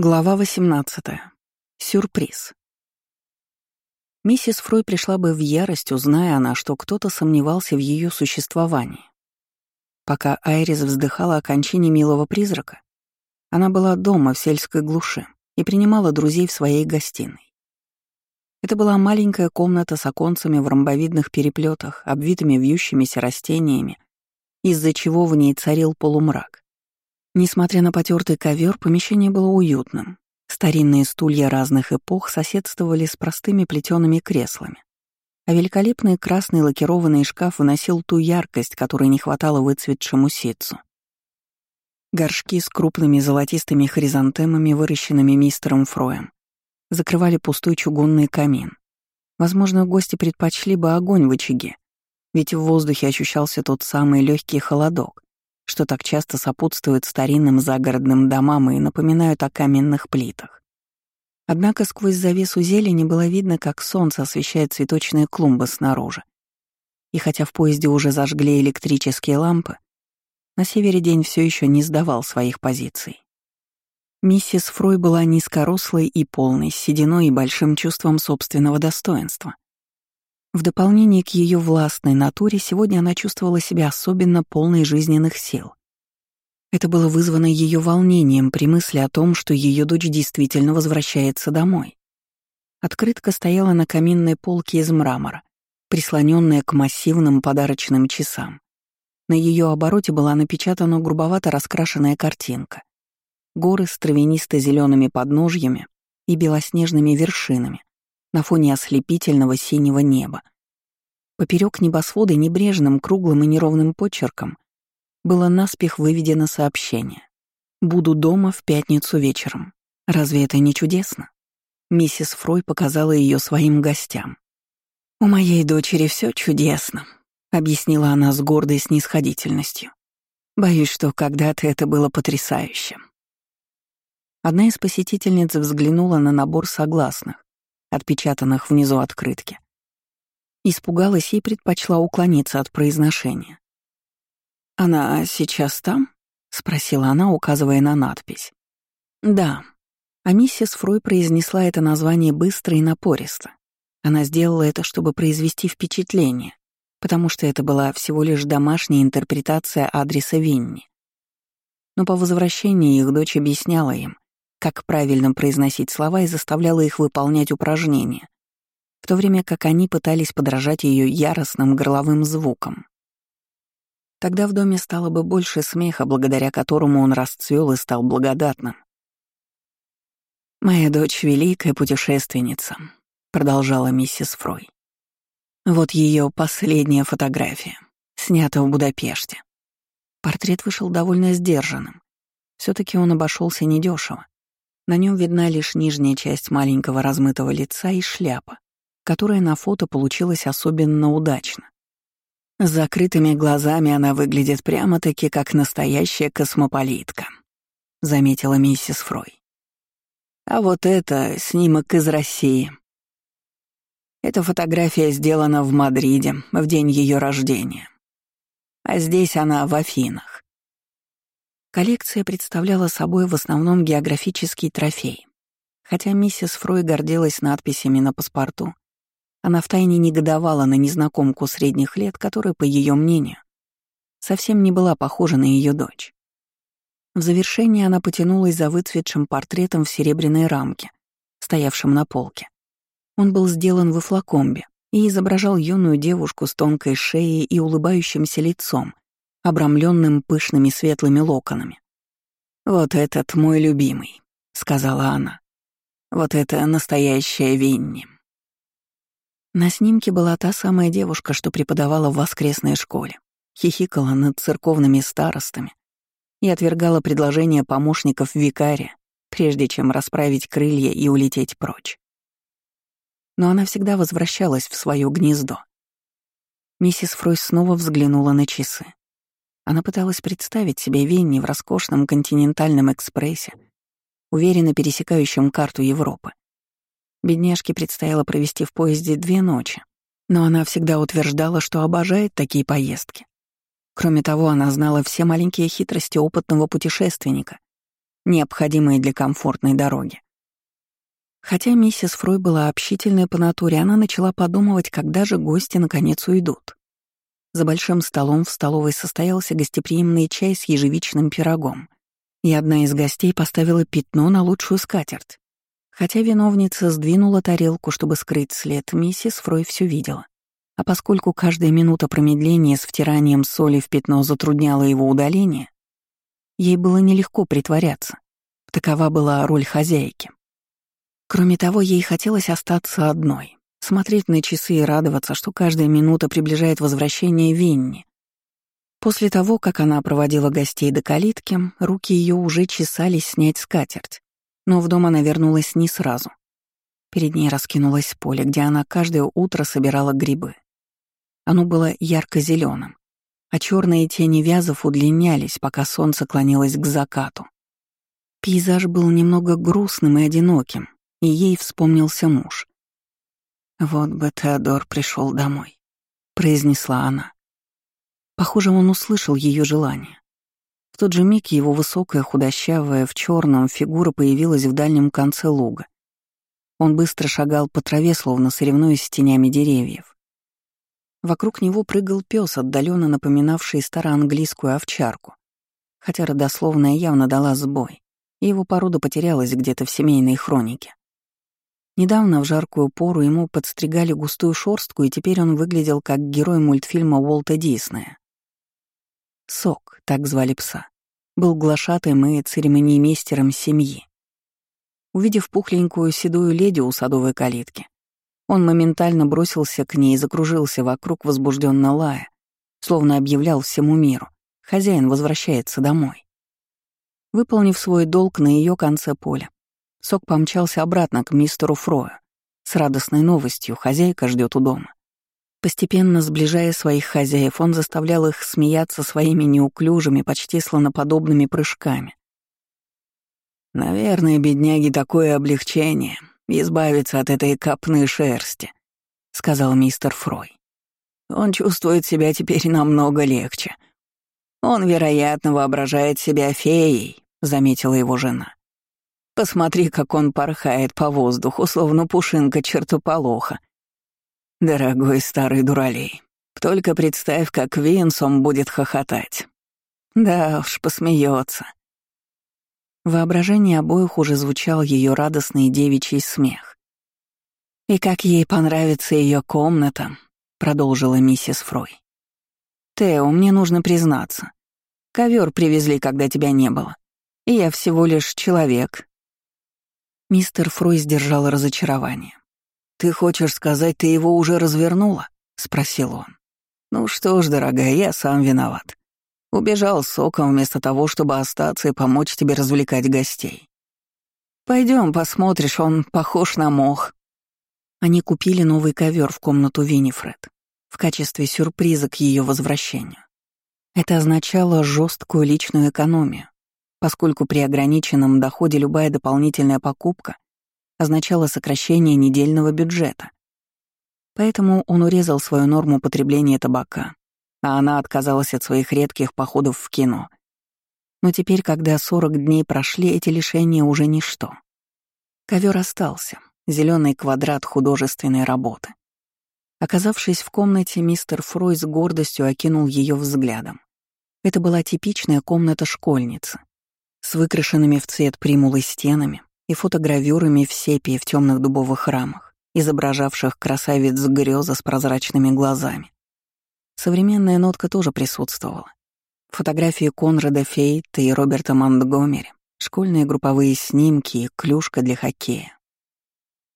Глава 18. Сюрприз. Миссис Фрой пришла бы в ярость, узная она, что кто-то сомневался в ее существовании. Пока Айрис вздыхала о кончине милого призрака, она была дома в сельской глуши и принимала друзей в своей гостиной. Это была маленькая комната с оконцами в ромбовидных переплетах, обвитыми вьющимися растениями, из-за чего в ней царил полумрак. Несмотря на потертый ковер, помещение было уютным. Старинные стулья разных эпох соседствовали с простыми плетеными креслами. А великолепный красный лакированный шкаф выносил ту яркость, которой не хватало выцветшему ситцу. Горшки с крупными золотистыми хризантемами, выращенными мистером Фроем, закрывали пустой чугунный камин. Возможно, гости предпочли бы огонь в очаге, ведь в воздухе ощущался тот самый легкий холодок, что так часто сопутствует старинным загородным домам и напоминают о каменных плитах. Однако сквозь завесу зелени было видно, как солнце освещает цветочные клумбы снаружи. И хотя в поезде уже зажгли электрические лампы, на севере день все еще не сдавал своих позиций. Миссис Фрой была низкорослой и полной, с сединой и большим чувством собственного достоинства — в дополнение к ее властной натуре, сегодня она чувствовала себя особенно полной жизненных сил. Это было вызвано ее волнением при мысли о том, что ее дочь действительно возвращается домой. Открытка стояла на каминной полке из мрамора, прислоненная к массивным подарочным часам. На ее обороте была напечатана грубовато раскрашенная картинка. Горы с травянисто-зелеными подножьями и белоснежными вершинами, на фоне ослепительного синего неба. Поперек небосвода небрежным, круглым и неровным почерком было наспех выведено сообщение. «Буду дома в пятницу вечером. Разве это не чудесно?» Миссис Фрой показала ее своим гостям. «У моей дочери все чудесно», — объяснила она с гордой снисходительностью. «Боюсь, что когда-то это было потрясающе». Одна из посетительниц взглянула на набор согласных, отпечатанных внизу открытки. Испугалась и предпочла уклониться от произношения. «Она сейчас там?» — спросила она, указывая на надпись. «Да». А миссис Фрой произнесла это название быстро и напористо. Она сделала это, чтобы произвести впечатление, потому что это была всего лишь домашняя интерпретация адреса Винни. Но по возвращении их дочь объясняла им, как правильно произносить слова и заставляла их выполнять упражнения, в то время как они пытались подражать ее яростным горловым звукам. Тогда в доме стало бы больше смеха, благодаря которому он расцвел и стал благодатным. «Моя дочь — великая путешественница», — продолжала миссис Фрой. «Вот ее последняя фотография, снята в Будапеште». Портрет вышел довольно сдержанным. все таки он обошелся недешево. На нем видна лишь нижняя часть маленького размытого лица и шляпа, которая на фото получилась особенно удачно. С закрытыми глазами она выглядит прямо-таки как настоящая космополитка, заметила миссис Фрой. А вот это снимок из России. Эта фотография сделана в Мадриде в день ее рождения. А здесь она в Афинах. Коллекция представляла собой в основном географический трофей. Хотя миссис Фрой гордилась надписями на паспорту, она втайне негодовала на незнакомку средних лет, которая, по ее мнению, совсем не была похожа на ее дочь. В завершение она потянулась за выцветшим портретом в серебряной рамке, стоявшем на полке. Он был сделан в флакомбе и изображал юную девушку с тонкой шеей и улыбающимся лицом, обрамленным пышными светлыми локонами. «Вот этот мой любимый», — сказала она. «Вот это настоящая Винни». На снимке была та самая девушка, что преподавала в воскресной школе, хихикала над церковными старостами и отвергала предложения помощников викария, прежде чем расправить крылья и улететь прочь. Но она всегда возвращалась в свое гнездо. Миссис Фрой снова взглянула на часы. Она пыталась представить себе Винни в роскошном континентальном экспрессе, уверенно пересекающем карту Европы. Бедняжке предстояло провести в поезде две ночи, но она всегда утверждала, что обожает такие поездки. Кроме того, она знала все маленькие хитрости опытного путешественника, необходимые для комфортной дороги. Хотя миссис Фрой была общительной по натуре, она начала подумывать, когда же гости наконец уйдут. За большим столом в столовой состоялся гостеприимный чай с ежевичным пирогом, и одна из гостей поставила пятно на лучшую скатерть. Хотя виновница сдвинула тарелку, чтобы скрыть след, миссис Фрой все видела. А поскольку каждая минута промедления с втиранием соли в пятно затрудняла его удаление, ей было нелегко притворяться. Такова была роль хозяйки. Кроме того, ей хотелось остаться одной, смотреть на часы и радоваться, что каждая минута приближает возвращение Винни. После того, как она проводила гостей до калитки, руки ее уже чесались снять скатерть, но в дом она вернулась не сразу. Перед ней раскинулось поле, где она каждое утро собирала грибы. Оно было ярко зеленым а черные тени вязов удлинялись, пока солнце клонилось к закату. Пейзаж был немного грустным и одиноким, и ей вспомнился муж. «Вот бы Теодор пришел домой», — произнесла она. Похоже, он услышал ее желание. В тот же миг его высокая, худощавая, в черном фигура появилась в дальнем конце луга. Он быстро шагал по траве, словно соревнуясь с тенями деревьев. Вокруг него прыгал пес, отдаленно напоминавший староанглийскую овчарку, хотя родословная явно дала сбой, и его порода потерялась где-то в семейной хронике. Недавно в жаркую пору ему подстригали густую шорстку, и теперь он выглядел как герой мультфильма Уолта Диснея. Сок, так звали пса, был глашатым и церемониймейстером семьи. Увидев пухленькую седую леди у садовой калитки, он моментально бросился к ней и закружился вокруг возбужденно лая, словно объявлял всему миру. Хозяин возвращается домой. Выполнив свой долг на ее конце поля, Сок помчался обратно к мистеру Фрою. С радостной новостью хозяйка ждет у дома. Постепенно сближая своих хозяев, он заставлял их смеяться своими неуклюжими, почти слоноподобными прыжками. «Наверное, бедняги, такое облегчение избавиться от этой копны шерсти», — сказал мистер Фрой. «Он чувствует себя теперь намного легче. Он, вероятно, воображает себя феей», — заметила его жена. «Посмотри, как он порхает по воздуху, словно пушинка чертополоха. Дорогой старый дуралей, только представь, как Винсом будет хохотать. Да уж, посмеется. В воображении обоих уже звучал ее радостный девичий смех. «И как ей понравится ее комната», — продолжила миссис Фрой. «Тео, мне нужно признаться. Ковер привезли, когда тебя не было. И я всего лишь человек». Мистер Фрой сдержал разочарование. «Ты хочешь сказать, ты его уже развернула?» — спросил он. «Ну что ж, дорогая, я сам виноват. Убежал соком вместо того, чтобы остаться и помочь тебе развлекать гостей. Пойдем, посмотришь, он похож на мох. Они купили новый ковер в комнату Винифред в качестве сюрприза к ее возвращению. Это означало жесткую личную экономию, поскольку при ограниченном доходе любая дополнительная покупка означала сокращение недельного бюджета. Поэтому он урезал свою норму потребления табака, а она отказалась от своих редких походов в кино. Но теперь, когда 40 дней прошли, эти лишения уже ничто. Ковер остался, зеленый квадрат художественной работы. Оказавшись в комнате, мистер Фрой с гордостью окинул ее взглядом. Это была типичная комната школьницы, с выкрашенными в цвет примулы стенами и фотогравюрами в сепии в темных дубовых рамах, изображавших красавиц греза с прозрачными глазами. Современная нотка тоже присутствовала. Фотографии Конрада Фейта и Роберта Монтгомери, школьные групповые снимки и клюшка для хоккея.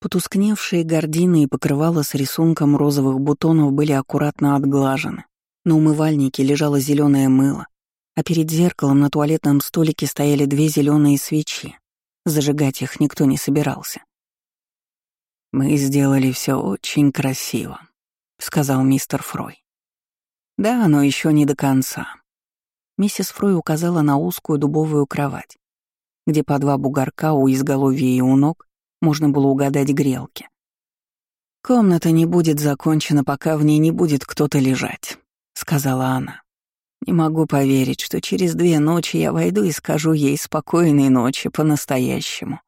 Потускневшие гардины и покрывала с рисунком розовых бутонов были аккуратно отглажены. На умывальнике лежало зеленое мыло, а перед зеркалом на туалетном столике стояли две зеленые свечи. Зажигать их никто не собирался. «Мы сделали все очень красиво», — сказал мистер Фрой. Да, но еще не до конца. Миссис Фрой указала на узкую дубовую кровать, где по два бугорка у изголовья и у ног можно было угадать грелки. «Комната не будет закончена, пока в ней не будет кто-то лежать», — сказала она. Не могу поверить, что через две ночи я войду и скажу ей спокойной ночи по-настоящему.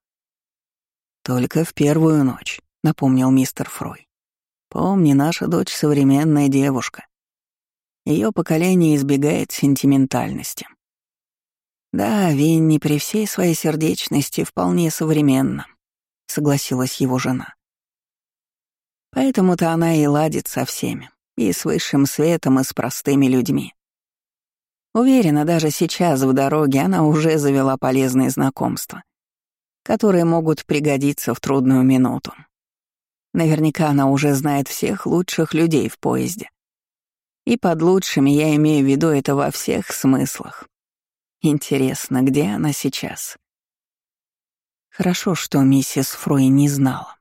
Только в первую ночь, напомнил мистер Фрой. Помни, наша дочь современная девушка. Ее поколение избегает сентиментальности. Да, Винни при всей своей сердечности вполне современна, согласилась его жена. Поэтому-то она и ладит со всеми, и с высшим светом, и с простыми людьми. Уверена, даже сейчас в дороге она уже завела полезные знакомства, которые могут пригодиться в трудную минуту. Наверняка она уже знает всех лучших людей в поезде. И под лучшими я имею в виду это во всех смыслах. Интересно, где она сейчас? Хорошо, что миссис Фрой не знала.